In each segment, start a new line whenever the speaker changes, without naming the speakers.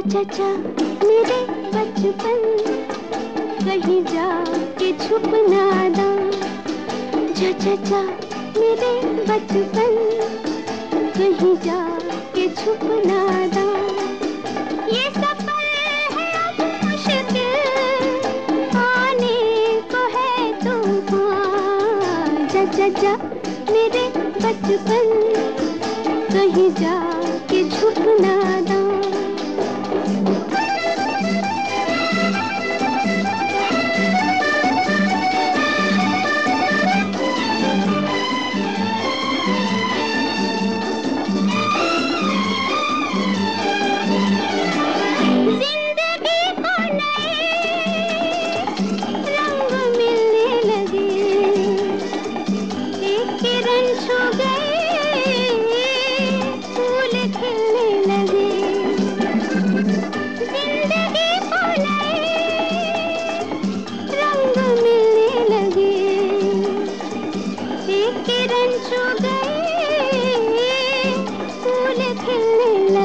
चचा, मेरे बचपन। कहीं जा के छुप नादा जा चचा, मेरे बचपन। कहीं जा के छुप नादा ये सफ़र जा मेरे बचपन। कहीं जा के छुप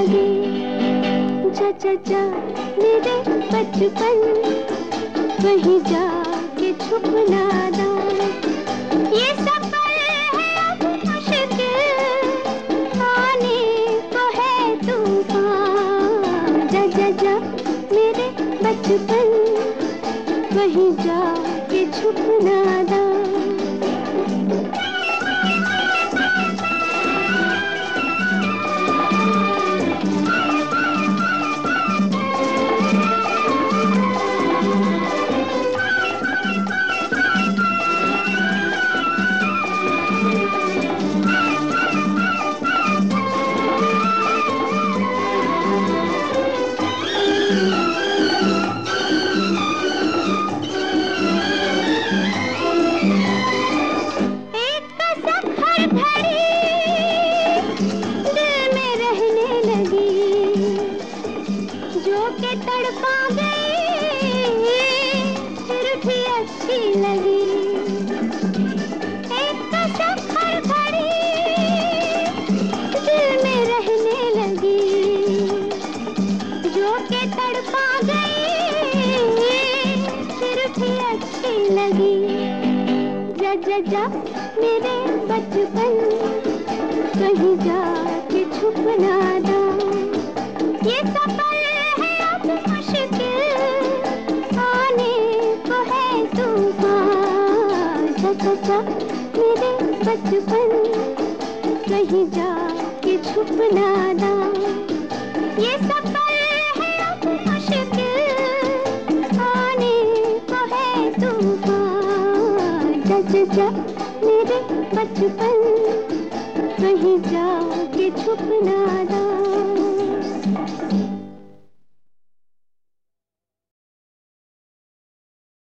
नादा जा जा जा, मेरे बचपन। वहीं जा के छुप नादा ये सफ़र है अब मुश्किल। आने को है तूफ़ान। जा जा जा, मेरे बचपन। वहीं जा के छुप नादा के तड़पा गई अच्छी लगी। दिल में रहने लगी। जो के तड़पा गई अच्छी लगी। जा जा जा मेरे बचपन कहीं जा बचपन, कहीं जा के छुप ना। ये सफ़र है अब मुश्किल, आने को है तूफ़ान। सचा मेरे बचपन, कहीं जा के छुप नादा